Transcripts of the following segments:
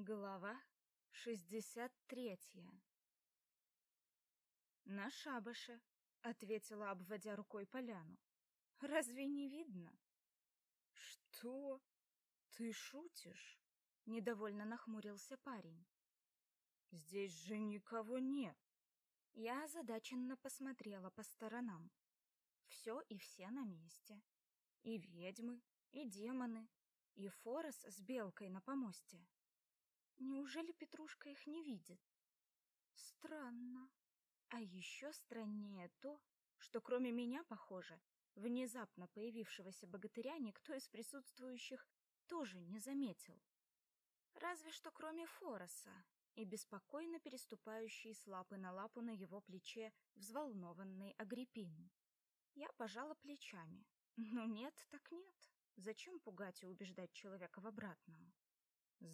Глава шестьдесят третья «На шабаше», — ответила, обводя рукой поляну. «Разве не видно?» «Что? Ты шутишь?» — недовольно нахмурился парень. «Здесь же никого нет». Я озадаченно посмотрела по сторонам. Все и все на месте. И ведьмы, и демоны, и Форос с белкой на помосте. Неужели Петрушка их не видит? Странно. А еще страннее то, что кроме меня, похоже, внезапно появившегося богатыря никто из присутствующих тоже не заметил. Разве что кроме Фороса и беспокойно переступающей с лапы на лапу на его плече взволнованной Агриппины. Я пожала плечами. Ну нет, так нет. Зачем пугать и убеждать человека в обратном?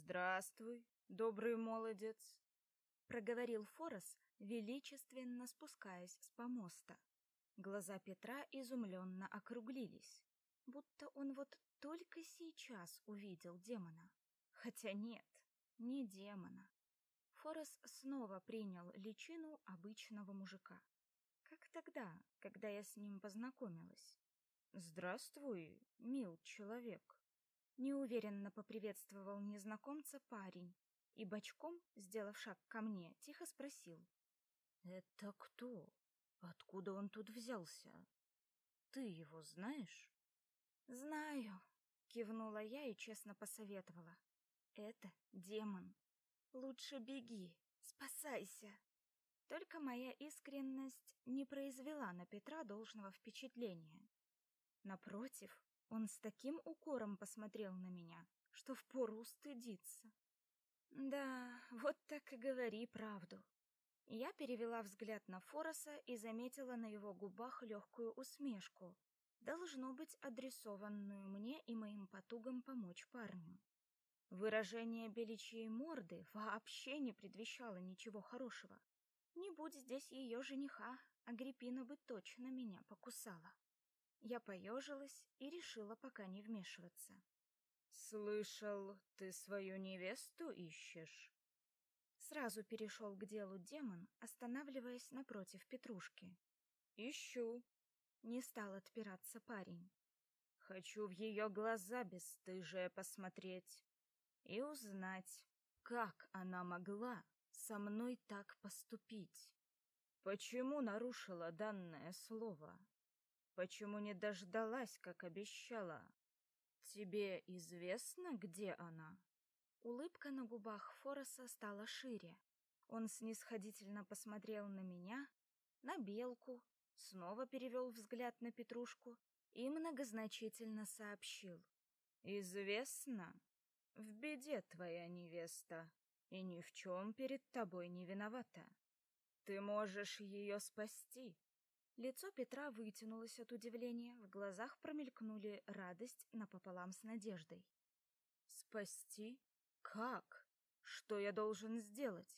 «Здравствуй, добрый молодец», — проговорил Форос, величественно спускаясь с помоста. Глаза Петра изумленно округлились, будто он вот только сейчас увидел демона. Хотя нет, не демона. Форос снова принял личину обычного мужика. Как тогда, когда я с ним познакомилась. «Здравствуй, мил человек», Неуверенно поприветствовал незнакомца парень и бочком, сделав шаг ко мне, тихо спросил. «Это кто? Откуда он тут взялся? Ты его знаешь?» «Знаю», — кивнула я и честно посоветовала. «Это демон. Лучше беги, спасайся». Только моя искренность не произвела на Петра должного впечатления. Напротив, он с таким укором посмотрел на меня, что впору устыдиться. Да, вот так и говори правду. Я перевела взгляд на Фороса и заметила на его губах легкую усмешку, должно быть адресованную мне и моим потугам помочь парню. Выражение беличьей морды вообще не предвещало ничего хорошего. Не будь здесь ее жениха, Агриппина бы точно меня покусала. Я поежилась и решила пока не вмешиваться. «Слышал, ты свою невесту ищешь?» Сразу перешел к делу демон, останавливаясь напротив Петрушки. «Ищу», — не стал отпираться парень. «Хочу в ее глаза бесстыжие посмотреть и узнать, как она могла со мной так поступить. Почему нарушила данное слово?» Почему не дождалась, как обещала? Тебе известно, где она? Улыбка на губах Фороса стала шире. Он снисходительно посмотрел на меня, на белку, снова перевел взгляд на Петрушку и многозначительно сообщил. «Известно? В беде твоя невеста, и ни в чем перед тобой не виновата. Ты можешь ее спасти, Лицо Петра вытянулось от удивления, в глазах промелькнули радость напополам с надеждой. «Спасти? Как? Что я должен сделать?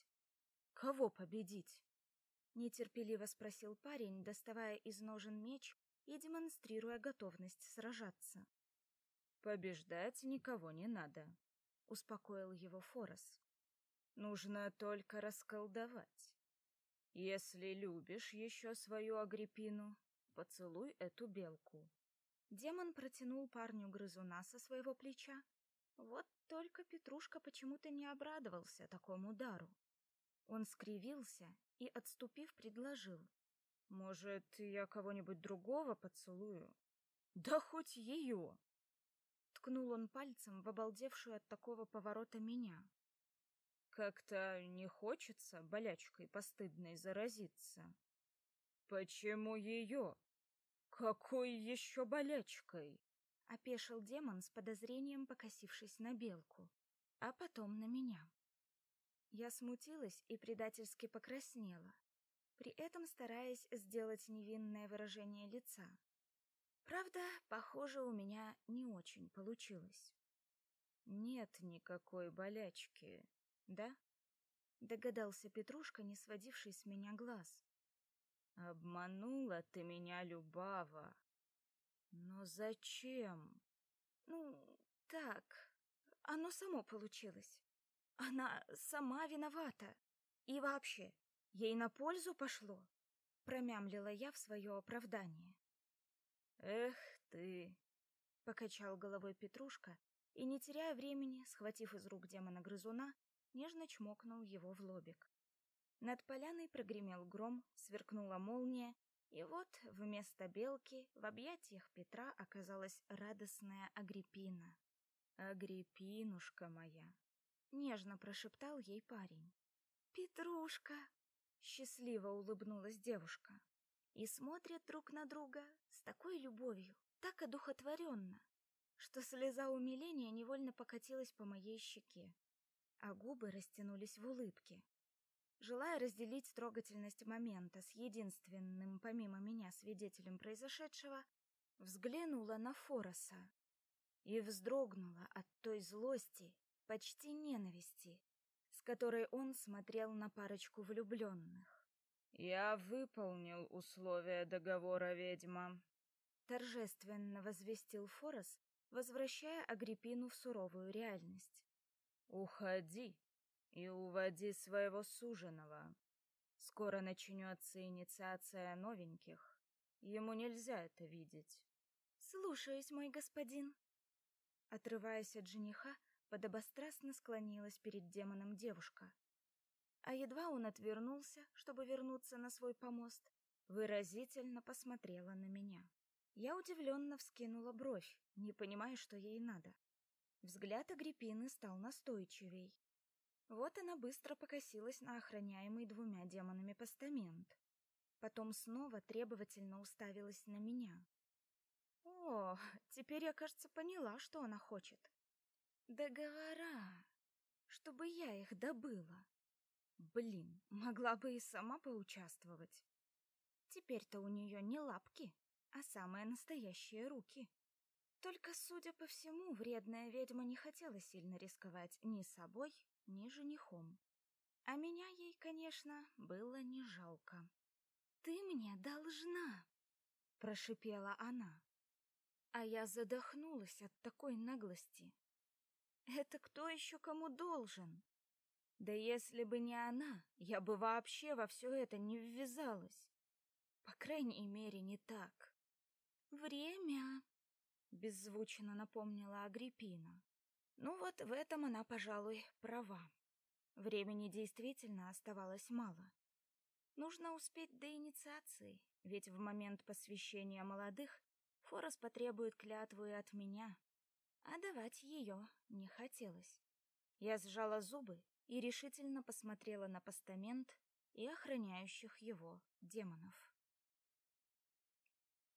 Кого победить?» Нетерпеливо спросил парень, доставая из ножен меч и демонстрируя готовность сражаться. «Побеждать никого не надо», — успокоил его Форос. «Нужно только расколдовать. Если любишь еще свою Агриппину, поцелуй эту белку. Демон протянул парню грызуна со своего плеча. Вот только Петрушка почему-то не обрадовался такому удару. Он скривился и, отступив, предложил. «Может, я кого-нибудь другого поцелую?» «Да хоть ее!» Ткнул он пальцем в обалдевшую от такого поворота меня. Как-то не хочется болячкой постыдной заразиться. Почему ее? Какой еще болячкой? Опешил демон с подозрением, покосившись на белку, а потом на меня. Я смутилась и предательски покраснела, при этом стараясь сделать невинное выражение лица. Правда, похоже, у меня не очень получилось. Нет никакой болячки, да? Догадался Петрушка, не сводивший с меня глаз. Обманула ты меня, Любава. Но зачем? Ну, так, оно само получилось. Она сама виновата. И вообще, ей на пользу пошло, промямлила я в свое оправдание. Эх ты, покачал головой Петрушка и, не теряя времени, схватив из рук демона грызуна, нежно чмокнул его в лобик. Над поляной прогремел гром, сверкнула молния, и вот вместо белки в объятиях Петра оказалась радостная Агриппина. «Агриппинушка моя!» — нежно прошептал ей парень. «Петрушка!» — счастливо улыбнулась девушка. И смотрят друг на друга с такой любовью, так одухотворенно, что слеза умиления невольно покатилась по моей щеке, а губы растянулись в улыбке. Желая разделить трогательность момента с единственным помимо меня свидетелем произошедшего, взглянула на Фороса и вздрогнула от той злости, почти ненависти, с которой он смотрел на парочку влюбленных. «Я выполнил условия договора, ведьма», — торжественно возвестил Форос, возвращая Агриппину в суровую реальность. «Уходи и уводи своего суженого. Скоро начнется инициация новеньких. Ему нельзя это видеть». «Слушаюсь, мой господин». Отрываясь от жениха, подобострастно склонилась перед демоном девушка. А едва он отвернулся, чтобы вернуться на свой помост, выразительно посмотрела на меня. Я удивленно вскинула бровь, не понимая, что ей надо. Взгляд Агриппины стал настойчивей. Вот она быстро покосилась на охраняемый двумя демонами постамент. Потом снова требовательно уставилась на меня. О, теперь я, кажется, поняла, что она хочет. Договора, чтобы я их добыла. Блин, могла бы и сама поучаствовать. Теперь-то у нее не лапки, а самые настоящие руки. Только, судя по всему, вредная ведьма не хотела сильно рисковать ни собой, ни женихом. А меня ей, конечно, было не жалко. «Ты мне должна!» — прошипела она. А я задохнулась от такой наглости. Это кто еще кому должен? Да если бы не она, я бы вообще во все это не ввязалась. По крайней мере, не так. Время, беззвучно напомнила Агриппина. Ну вот в этом она, пожалуй, права. Времени действительно оставалось мало. Нужно успеть до инициации, ведь в момент посвящения молодых Форос потребует клятву и от меня, а давать ее не хотелось. Я сжала зубы и решительно посмотрела на постамент и охраняющих его демонов.